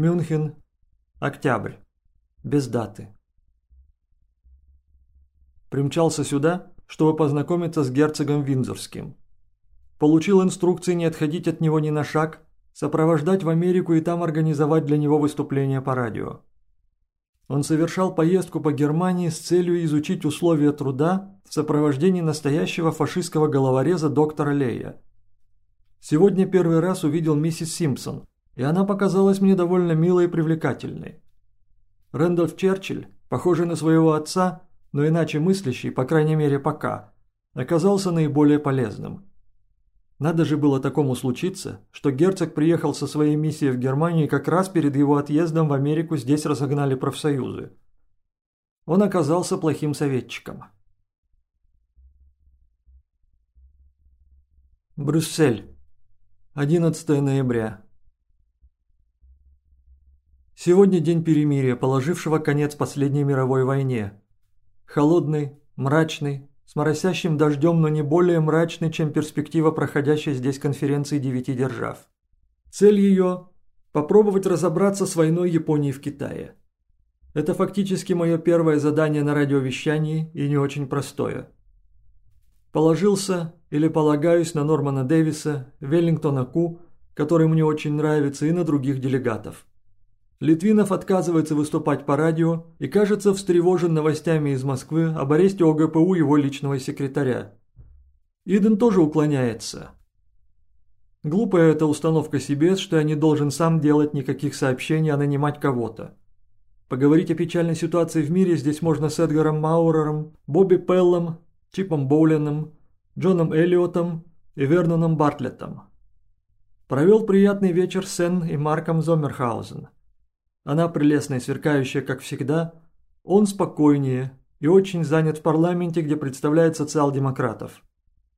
Мюнхен. Октябрь. Без даты. Примчался сюда, чтобы познакомиться с герцогом Виндзорским. Получил инструкции не отходить от него ни на шаг, сопровождать в Америку и там организовать для него выступление по радио. Он совершал поездку по Германии с целью изучить условия труда в сопровождении настоящего фашистского головореза доктора Лея. Сегодня первый раз увидел миссис Симпсон, и она показалась мне довольно милой и привлекательной. Рэндольф Черчилль, похожий на своего отца, но иначе мыслящий, по крайней мере пока, оказался наиболее полезным. Надо же было такому случиться, что герцог приехал со своей миссией в Германию и как раз перед его отъездом в Америку здесь разогнали профсоюзы. Он оказался плохим советчиком. Брюссель. 11 ноября. Сегодня день перемирия, положившего конец последней мировой войне. Холодный, мрачный, с моросящим дождем, но не более мрачной, чем перспектива проходящей здесь конференции девяти держав. Цель ее – попробовать разобраться с войной Японии в Китае. Это фактически мое первое задание на радиовещании и не очень простое. Положился или полагаюсь на Нормана Дэвиса, Веллингтона Ку, который мне очень нравится, и на других делегатов. Литвинов отказывается выступать по радио и, кажется, встревожен новостями из Москвы об аресте ОГПУ его личного секретаря. Иден тоже уклоняется. Глупая эта установка себе, что я не должен сам делать никаких сообщений, а нанимать кого-то. Поговорить о печальной ситуации в мире здесь можно с Эдгаром Маурером, Бобби Пеллом, Чипом Боуленом, Джоном Эллиотом и Верноном Бартлеттом. Провел приятный вечер с Сен и Марком Зомерхаузен. Она прелестная, сверкающая, как всегда. Он спокойнее и очень занят в парламенте, где представляет социал-демократов.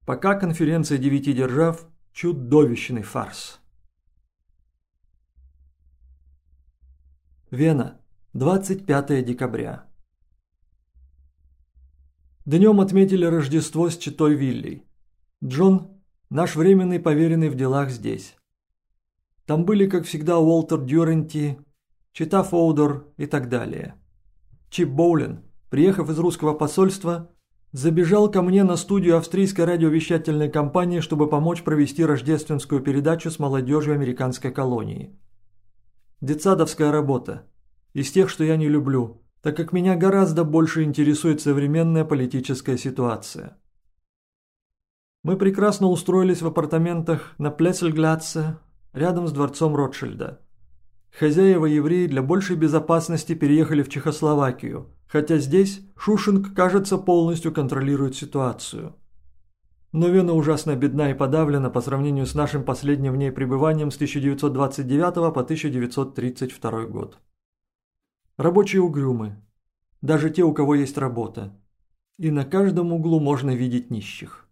Пока конференция девяти держав – чудовищный фарс. Вена, 25 декабря. Днем отметили Рождество с Читой Виллей. Джон – наш временный поверенный в делах здесь. Там были, как всегда, Уолтер Дюренти, Чита Фоудор и так далее. Чип Боулин, приехав из русского посольства, забежал ко мне на студию австрийской радиовещательной компании, чтобы помочь провести рождественскую передачу с молодежью американской колонии. Детсадовская работа. Из тех, что я не люблю, так как меня гораздо больше интересует современная политическая ситуация. Мы прекрасно устроились в апартаментах на Плессельглятце, рядом с дворцом Ротшильда. Хозяева-евреи для большей безопасности переехали в Чехословакию, хотя здесь Шушинг, кажется, полностью контролирует ситуацию. Но Вена ужасно бедна и подавлена по сравнению с нашим последним в ней пребыванием с 1929 по 1932 год. Рабочие угрюмы, даже те, у кого есть работа, и на каждом углу можно видеть нищих.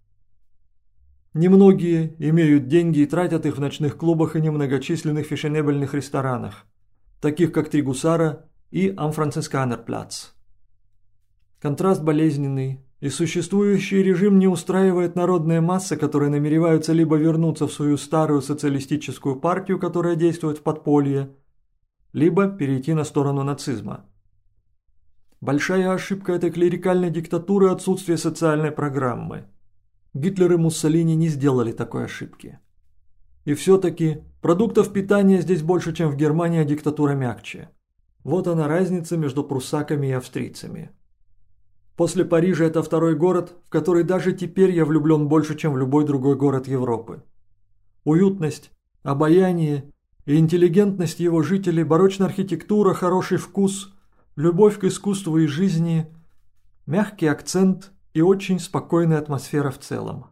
Немногие имеют деньги и тратят их в ночных клубах и немногочисленных фешенебельных ресторанах, таких как «Три гусара» и «Амфранцисканерпляц». Контраст болезненный, и существующий режим не устраивает народные массы, которые намереваются либо вернуться в свою старую социалистическую партию, которая действует в подполье, либо перейти на сторону нацизма. Большая ошибка этой клерикальной диктатуры – отсутствие социальной программы – Гитлер и Муссолини не сделали такой ошибки. И все-таки продуктов питания здесь больше, чем в Германии, а диктатура мягче. Вот она разница между пруссаками и австрийцами. После Парижа это второй город, в который даже теперь я влюблен больше, чем в любой другой город Европы. Уютность, обаяние и интеллигентность его жителей, барочная архитектура, хороший вкус, любовь к искусству и жизни, мягкий акцент – и очень спокойная атмосфера в целом.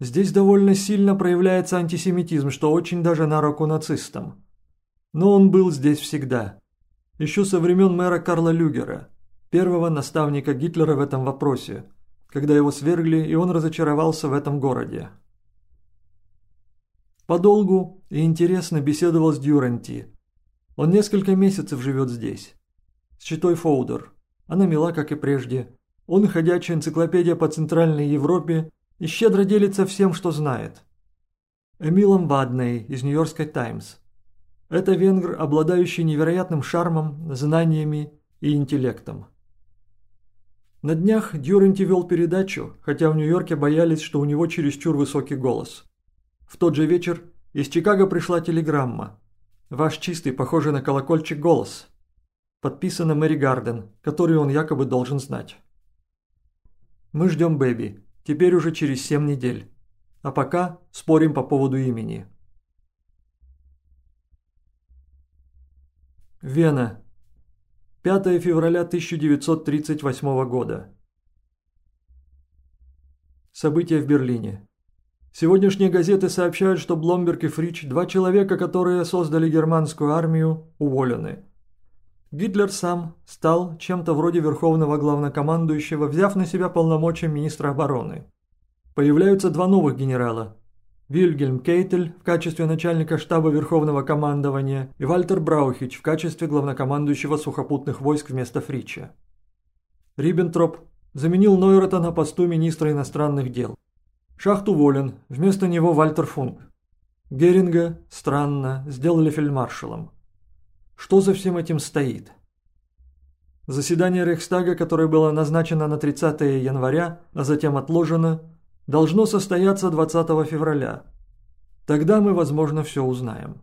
Здесь довольно сильно проявляется антисемитизм, что очень даже на руку нацистам. Но он был здесь всегда. Еще со времен мэра Карла Люгера, первого наставника Гитлера в этом вопросе, когда его свергли, и он разочаровался в этом городе. Подолгу и интересно беседовал с Дюранти. Он несколько месяцев живет здесь. С читой Фоудер. Она мила, как и прежде, он ходячая энциклопедия по Центральной Европе и щедро делится всем, что знает. Эмилом Бадней из Нью-Йоркской Таймс. Это венгр, обладающий невероятным шармом, знаниями и интеллектом. На днях Дюренти вел передачу, хотя в Нью-Йорке боялись, что у него чересчур высокий голос. В тот же вечер из Чикаго пришла телеграмма. «Ваш чистый, похожий на колокольчик голос». Подписано Мэри Гарден, который он якобы должен знать. Мы ждем Бэби, теперь уже через семь недель. А пока спорим по поводу имени. Вена, 5 февраля 1938 года. События в Берлине. Сегодняшние газеты сообщают, что Бломберг и Фрич, два человека, которые создали германскую армию, уволены. Гитлер сам стал чем-то вроде верховного главнокомандующего, взяв на себя полномочия министра обороны. Появляются два новых генерала Вильгельм Кейтель в качестве начальника штаба Верховного командования и Вальтер Браухич в качестве главнокомандующего сухопутных войск вместо Фрича. Риббентроп заменил Нойрета на посту министра иностранных дел. Шахт уволен, вместо него Вальтер Функ. Геринга, странно, сделали фельдмаршалом. Что за всем этим стоит? Заседание Рейхстага, которое было назначено на 30 января, а затем отложено, должно состояться 20 февраля. Тогда мы, возможно, все узнаем.